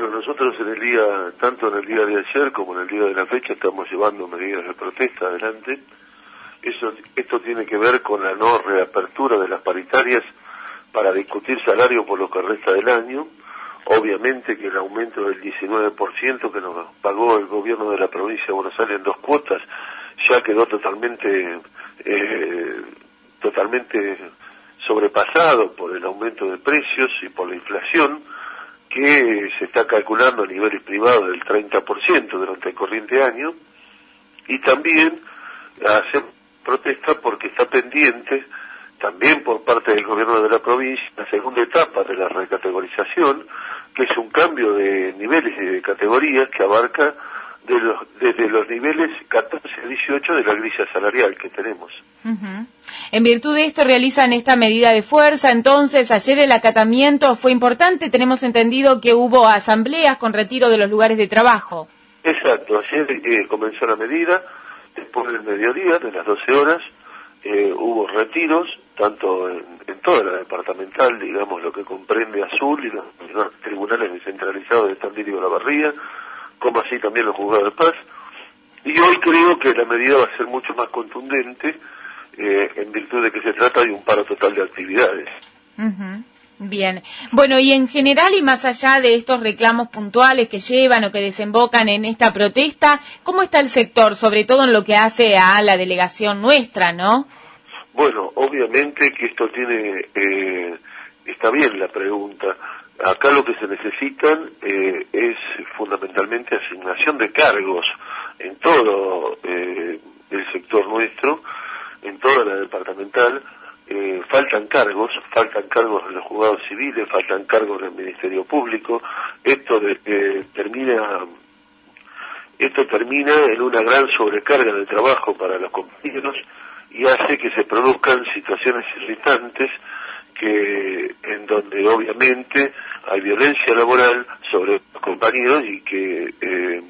Bueno, nosotros en el día, tanto en el día de ayer como en el día de la fecha, estamos llevando medidas de protesta adelante. Eso, esto tiene que ver con la no reapertura de las paritarias para discutir salario por lo que resta del año. Obviamente que el aumento del 19% que nos pagó el gobierno de la provincia de Buenos Aires en dos cuotas ya quedó totalmente, eh, totalmente sobrepasado por el aumento de precios y por la inflación que se está calculando a niveles privados del 30% durante el corriente año y también hace protesta porque está pendiente también por parte del gobierno de la provincia la segunda etapa de la recategorización que es un cambio de niveles y de categorías que abarca de los, desde los niveles 14 a 18 de la grilla salarial que tenemos. En virtud de esto realizan esta medida de fuerza, entonces ayer el acatamiento fue importante, tenemos entendido que hubo asambleas con retiro de los lugares de trabajo. Exacto, ayer eh, comenzó la medida, después del mediodía, de las 12 horas, eh, hubo retiros, tanto en, toda la departamental, digamos, lo que comprende Azul y los, tribunales descentralizados de Tandil y La Barría, como así también los juzgados de paz. Y hoy creo que la medida va a ser mucho más contundente eh, en virtud de que se trata de un paro total de actividades. Bien. Bueno, y en general y más allá de estos reclamos puntuales que llevan o que desembocan en esta protesta, ¿cómo está el sector, sobre todo en lo que hace a la delegación nuestra, no? Bueno, obviamente que esto tiene, eh, está bien la pregunta. Acá lo que se necesitan eh, es fundamentalmente asignación de cargos en todo eh, el sector nuestro, en toda la departamental. Eh, faltan cargos, faltan cargos de los juzgados civiles, faltan cargos del Ministerio Público. Esto termina esto termina en una gran sobrecarga de trabajo para los compañeros y hace que se produzcan situaciones irritantes que en donde obviamente hay violencia laboral sobre compañeros y que eh,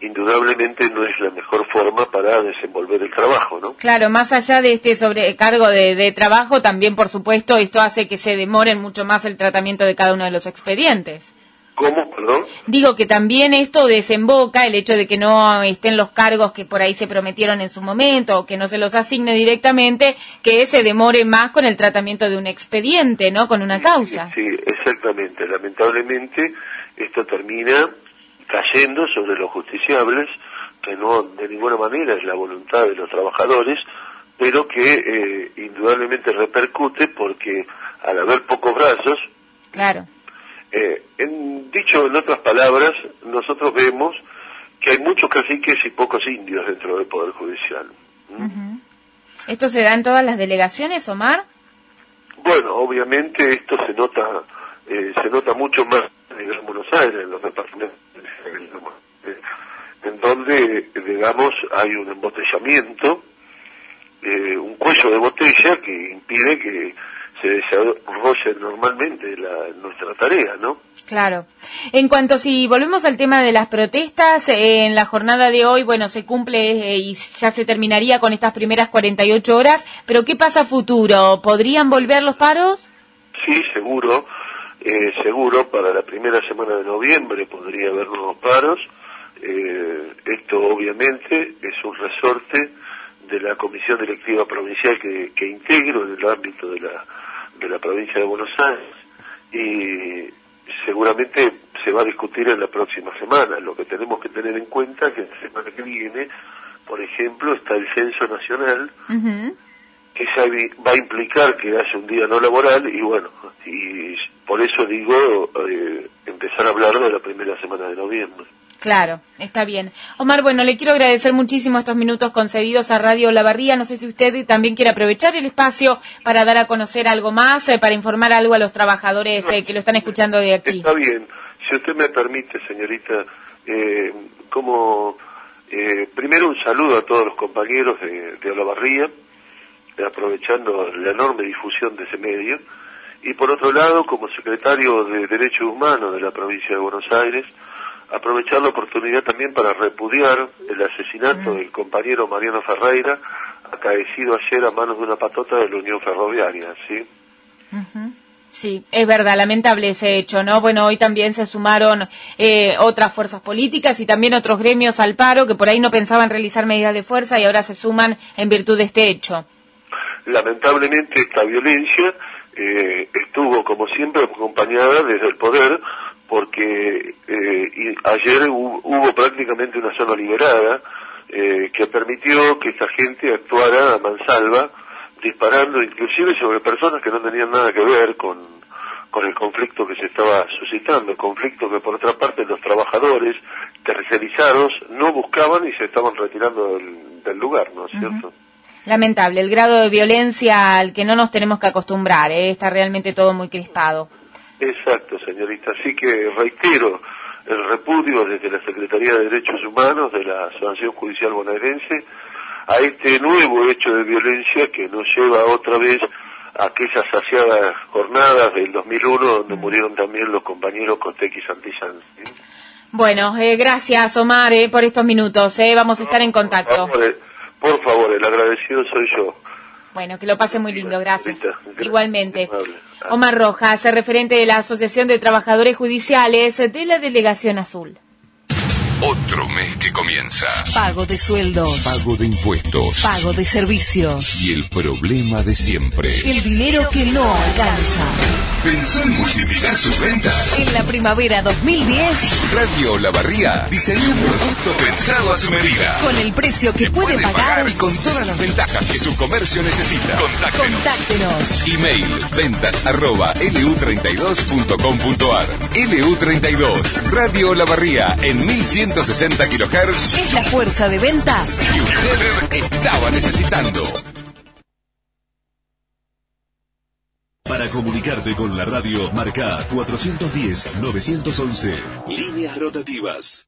indudablemente no es la mejor forma para desenvolver el trabajo, ¿no? Claro, más allá de este sobrecargo de, de trabajo, también por supuesto esto hace que se demoren mucho más el tratamiento de cada uno de los expedientes. ¿Cómo? Perdón. Digo que también esto desemboca el hecho de que no estén los cargos que por ahí se prometieron en su momento o que no se los asigne directamente, que se demore más con el tratamiento de un expediente, ¿no? Con una causa. Sí, exactamente. Lamentablemente esto termina cayendo sobre los justiciables, que no de ninguna manera es la voluntad de los trabajadores, pero que eh, indudablemente repercute porque al haber pocos brazos, claro eh, en, dicho en otras palabras, nosotros vemos que hay muchos caciques y pocos indios dentro del Poder Judicial. ¿Esto se da en todas las delegaciones, Omar? Bueno, obviamente esto se nota eh, se nota mucho más en Buenos Aires, en los departamentos, en donde, digamos, hay un embotellamiento, eh, un cuello de botella que impide que se desarrolla normalmente la, nuestra tarea, ¿no? Claro. En cuanto si volvemos al tema de las protestas, eh, en la jornada de hoy, bueno, se cumple eh, y ya se terminaría con estas primeras 48 horas, pero ¿qué pasa a futuro? ¿Podrían volver los paros? Sí, seguro, eh, seguro, para la primera semana de noviembre podría haber nuevos paros. esto obviamente es un resorte de la comisión directiva provincial que, que integro en el ámbito de la de la provincia de Buenos Aires y seguramente se va a discutir en la próxima semana. Lo que tenemos que tener en cuenta es que la semana que viene, por ejemplo, está el censo nacional, que va a implicar que haya un día no laboral y bueno, y por eso digo eh, empezar a hablar de la primera semana de noviembre. Claro, está bien. Omar, bueno, le quiero agradecer muchísimo estos minutos concedidos a Radio La Barría. No sé si usted también quiere aprovechar el espacio para dar a conocer algo más, eh, para informar algo a los trabajadores eh, que lo están escuchando de aquí. Está bien. Si usted me permite, señorita, eh, como primero un saludo a todos los compañeros de, de Olavarría, aprovechando la enorme difusión de ese medio, y por otro lado, como secretario de Derechos Humanos de la provincia de Buenos Aires, aprovechar la oportunidad también para repudiar el asesinato del compañero Mariano Ferreira, acaecido ayer a manos de una patota de la Unión Ferroviaria, ¿sí? Sí, es verdad, lamentable ese hecho, ¿no? Bueno, hoy también se sumaron eh, otras fuerzas políticas y también otros gremios al paro que por ahí no pensaban realizar medidas de fuerza y ahora se suman en virtud de este hecho. Lamentablemente esta violencia eh, estuvo, como siempre, acompañada desde el poder porque eh, ayer hubo, prácticamente una zona liberada que permitió que esta gente actuara a mansalva disparando inclusive sobre personas que no tenían nada que ver con, con el conflicto que se estaba suscitando, conflicto que por otra parte los trabajadores tercerizados no buscaban y se estaban retirando del, lugar, ¿no es cierto? Lamentable, el grado de violencia al que no nos tenemos que acostumbrar, ¿eh? está realmente todo muy crispado. Exacto, señorita. Así que reitero el repudio desde la Secretaría de Derechos Humanos de la Asociación Judicial Bonaerense a este nuevo hecho de violencia que nos lleva otra vez a aquellas saciadas jornadas del 2001 donde murieron también los compañeros Cotec y Santillán. Bueno, eh, gracias Omar eh, por estos minutos, eh. vamos a estar en contacto. Por favor, el agradecido soy yo. Bueno, que lo pase muy lindo, gracias. Igualmente. Omar Rojas, referente de la Asociación de Trabajadores Judiciales de la Delegación Azul. Otro mes que comienza. Pago de sueldos. Pago de impuestos. Pago de servicios. Y el problema de siempre. El dinero que no alcanza. Pensó en multiplicar sus ventas. En la primavera 2010. Radio La Barría diseñó un producto pensado a su medida. Con el precio que, puede, pagar. Y con todas las ventajas que su comercio necesita. Contáctenos. Contáctenos. Email ventas arroba lu32.com.ar LU32 Radio La Barría en 1100 160 kHz es la fuerza de ventas que usted estaba necesitando. Para comunicarte con la radio, marca 410-911. Líneas rotativas.